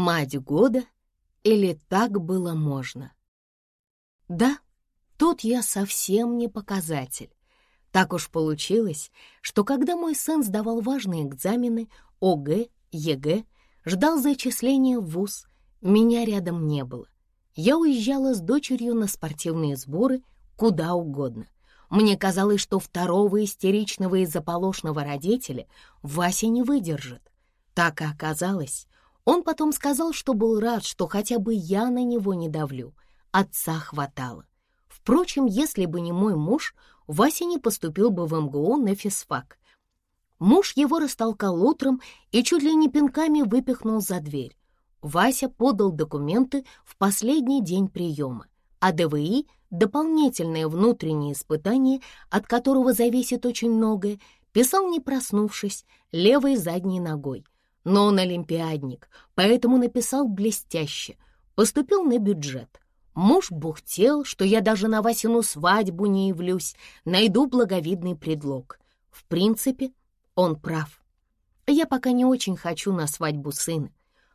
Мать года или так было можно? Да, тут я совсем не показатель. Так уж получилось, что когда мой сын сдавал важные экзамены ОГЭ, ЕГЭ, ждал зачисления в ВУЗ, меня рядом не было. Я уезжала с дочерью на спортивные сборы куда угодно. Мне казалось, что второго истеричного и заполошного родителя Вася не выдержит. Так и оказалось. Он потом сказал, что был рад, что хотя бы я на него не давлю. Отца хватало. Впрочем, если бы не мой муж, Вася не поступил бы в МГУ на физфак. Муж его растолкал утром и чуть ли не пинками выпихнул за дверь. Вася подал документы в последний день приема, а ДВИ — дополнительное внутреннее испытание, от которого зависит очень многое, писал не проснувшись, левой задней ногой. Но он олимпиадник, поэтому написал блестяще, поступил на бюджет. Муж бухтел, что я даже на Васину свадьбу не явлюсь, найду благовидный предлог. В принципе, он прав. Я пока не очень хочу на свадьбу сына.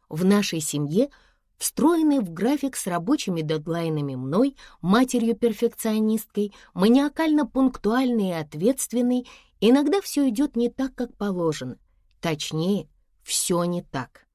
В нашей семье, встроенной в график с рабочими дедлайнами мной, матерью-перфекционисткой, маниакально-пунктуальной и ответственной, иногда все идет не так, как положено. Точнее, все не так.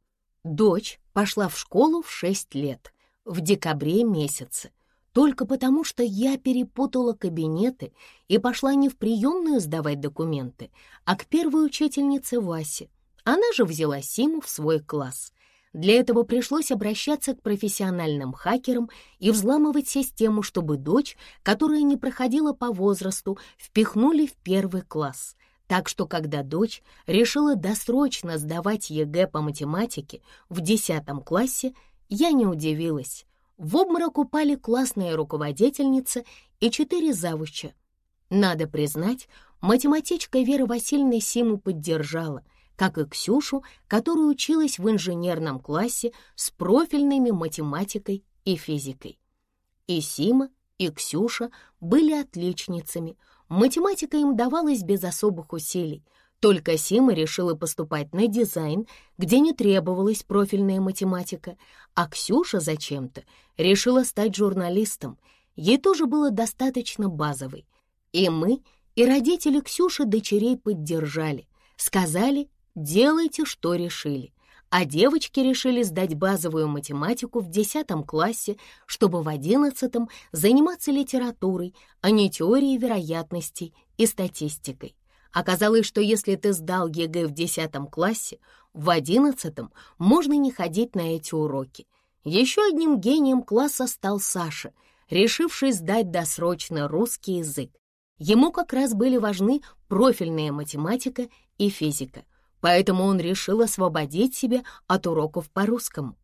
Дочь пошла в школу в шесть лет, в декабре месяце, только потому, что я перепутала кабинеты и пошла не в приемную сдавать документы, а к первой учительнице Васе. Она же взяла Симу в свой класс. Для этого пришлось обращаться к профессиональным хакерам и взламывать систему, чтобы дочь, которая не проходила по возрасту, впихнули в первый класс. Так что, когда дочь решила досрочно сдавать ЕГЭ по математике в 10 классе, я не удивилась. В обморок упали классная руководительница и четыре завуча. Надо признать, математичка Вера Васильевна Симу поддержала, как и Ксюшу, которая училась в инженерном классе с профильными математикой и физикой. И Сима, и Ксюша были отличницами — Математика им давалась без особых усилий. Только Сима решила поступать на дизайн, где не требовалась профильная математика, а Ксюша зачем-то решила стать журналистом. Ей тоже было достаточно базовой. И мы, и родители Ксюши дочерей поддержали. Сказали, делайте, что решили а девочки решили сдать базовую математику в 10 классе, чтобы в 11 заниматься литературой, а не теорией вероятностей и статистикой. Оказалось, что если ты сдал ЕГЭ в 10 классе, в 11 можно не ходить на эти уроки. Еще одним гением класса стал Саша, решивший сдать досрочно русский язык. Ему как раз были важны профильная математика и физика поэтому он решил освободить себя от уроков по-русскому.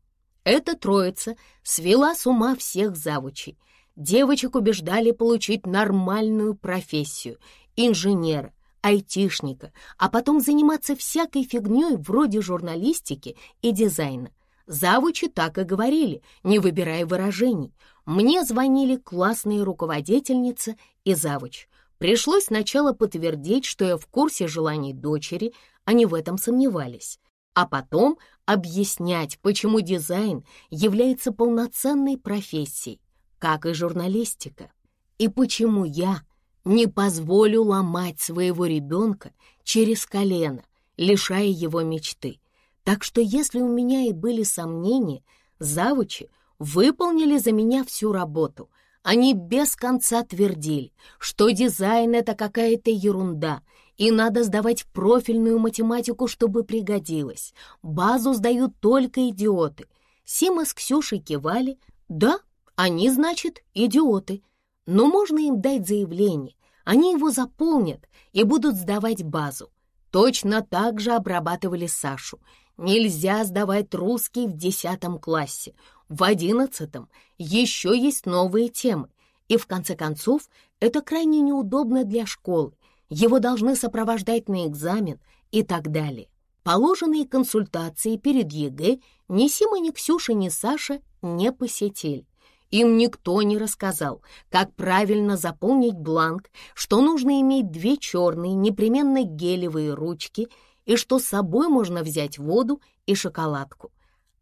Эта троица свела с ума всех завучей. Девочек убеждали получить нормальную профессию — инженера, айтишника, а потом заниматься всякой фигней вроде журналистики и дизайна. Завучи так и говорили, не выбирая выражений. Мне звонили классные руководительницы и завуч. Пришлось сначала подтвердить, что я в курсе желаний дочери, они в этом сомневались, а потом объяснять, почему дизайн является полноценной профессией, как и журналистика, и почему я не позволю ломать своего ребенка через колено, лишая его мечты. Так что если у меня и были сомнения, завучи выполнили за меня всю работу. Они без конца твердили, что дизайн — это какая-то ерунда — и надо сдавать профильную математику, чтобы пригодилось. Базу сдают только идиоты. Сима с Ксюшей кивали. Да, они, значит, идиоты. Но можно им дать заявление. Они его заполнят и будут сдавать базу. Точно так же обрабатывали Сашу. Нельзя сдавать русский в десятом классе. В одиннадцатом еще есть новые темы. И в конце концов, это крайне неудобно для школы его должны сопровождать на экзамен и так далее. Положенные консультации перед ЕГЭ ни Сима, ни Ксюша, ни Саша не посетили. Им никто не рассказал, как правильно заполнить бланк, что нужно иметь две черные, непременно гелевые ручки и что с собой можно взять воду и шоколадку.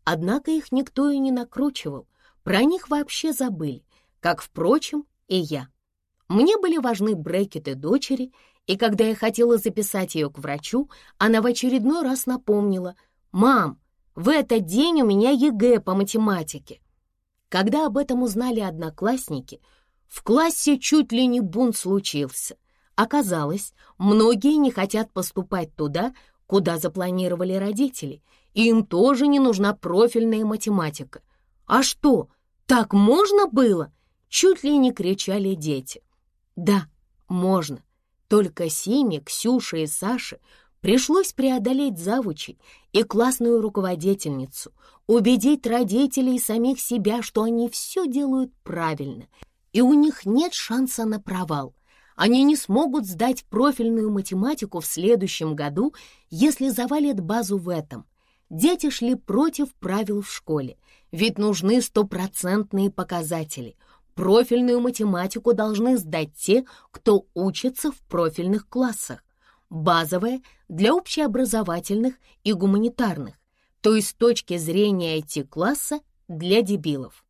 Однако их никто и не накручивал, про них вообще забыли, как, впрочем, и я. Мне были важны брекеты дочери, и когда я хотела записать ее к врачу, она в очередной раз напомнила, «Мам, в этот день у меня ЕГЭ по математике». Когда об этом узнали одноклассники, в классе чуть ли не бунт случился. Оказалось, многие не хотят поступать туда, куда запланировали родители, и им тоже не нужна профильная математика. А что, так можно было? Чуть ли не кричали дети. Да, можно. Только Симе, Ксюше и Саше пришлось преодолеть завучей и классную руководительницу, убедить родителей и самих себя, что они все делают правильно, и у них нет шанса на провал. Они не смогут сдать профильную математику в следующем году, если завалят базу в этом. Дети шли против правил в школе, ведь нужны стопроцентные показатели. Профильную математику должны сдать те, кто учится в профильных классах. Базовая для общеобразовательных и гуманитарных, то есть с точки зрения IT-класса для дебилов.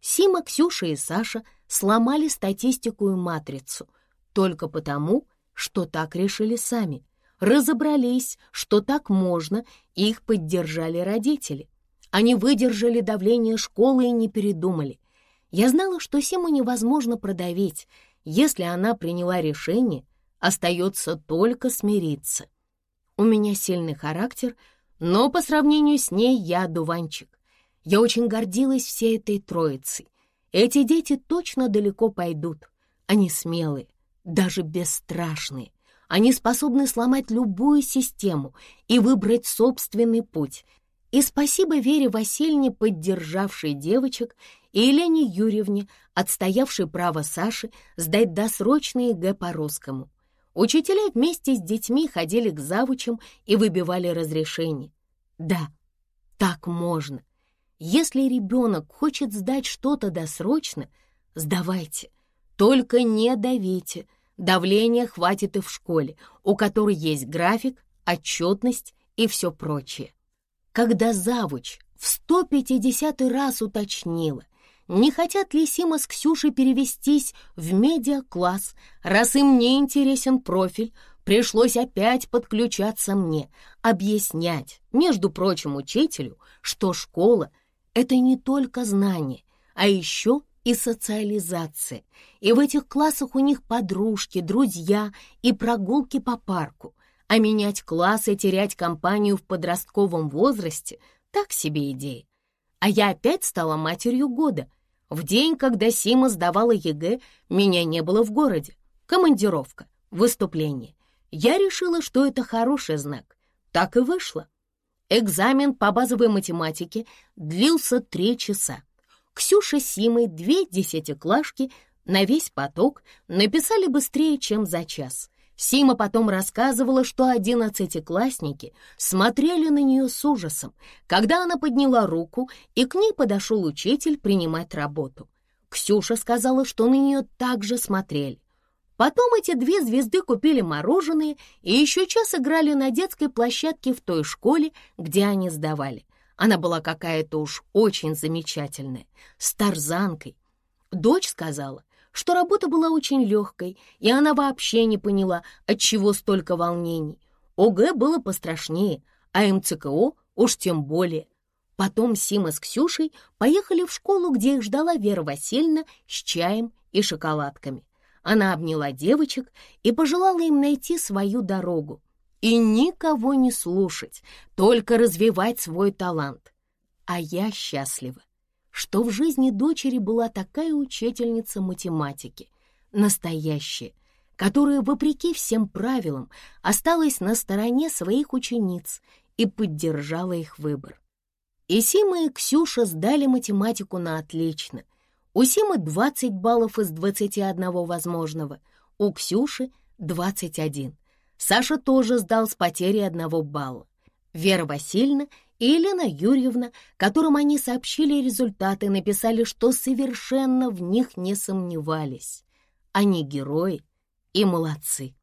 Сима, Ксюша и Саша сломали статистику и матрицу только потому, что так решили сами. Разобрались, что так можно, и их поддержали родители. Они выдержали давление школы и не передумали. Я знала, что Симу невозможно продавить. Если она приняла решение, остается только смириться. У меня сильный характер, но по сравнению с ней я дуванчик. Я очень гордилась всей этой троицей. Эти дети точно далеко пойдут. Они смелые, даже бесстрашные. Они способны сломать любую систему и выбрать собственный путь. И спасибо Вере Васильевне, поддержавшей девочек, и Елене Юрьевне, отстоявшей право Саши сдать досрочные ЕГЭ по русскому. Учителя вместе с детьми ходили к завучам и выбивали разрешение. Да, так можно. Если ребенок хочет сдать что-то досрочно, сдавайте. Только не давите. Давления хватит и в школе, у которой есть график, отчетность и все прочее. Когда завуч в 150 раз уточнила, не хотят ли Сима с Ксюшей перевестись в медиакласс, раз им не интересен профиль, пришлось опять подключаться мне, объяснять, между прочим, учителю, что школа — это не только знание, а еще и социализация. И в этих классах у них подружки, друзья и прогулки по парку. А менять класс и терять компанию в подростковом возрасте — так себе идея. А я опять стала матерью года. В день, когда Сима сдавала ЕГЭ, меня не было в городе. Командировка, выступление. Я решила, что это хороший знак. Так и вышло. Экзамен по базовой математике длился три часа. Ксюша с Симой, две десятиклашки, на весь поток написали быстрее, чем за час. Сима потом рассказывала, что одиннадцатиклассники смотрели на нее с ужасом, когда она подняла руку, и к ней подошел учитель принимать работу. Ксюша сказала, что на нее также смотрели. Потом эти две звезды купили мороженое и еще час играли на детской площадке в той школе, где они сдавали. Она была какая-то уж очень замечательная, с тарзанкой. Дочь сказала, что работа была очень легкой, и она вообще не поняла, от чего столько волнений. ОГЭ было пострашнее, а МЦКО уж тем более. Потом Сима с Ксюшей поехали в школу, где их ждала Вера Васильевна с чаем и шоколадками. Она обняла девочек и пожелала им найти свою дорогу и никого не слушать, только развивать свой талант. А я счастлива, что в жизни дочери была такая учительница математики, настоящая, которая, вопреки всем правилам, осталась на стороне своих учениц и поддержала их выбор. И Сима и Ксюша сдали математику на отлично, у Симы 20 баллов из 21 возможного, у Ксюши 21. Саша тоже сдал с потерей одного балла. Вера Васильевна Елена Юрьевна, которым они сообщили результаты, написали, что совершенно в них не сомневались. Они герои и молодцы.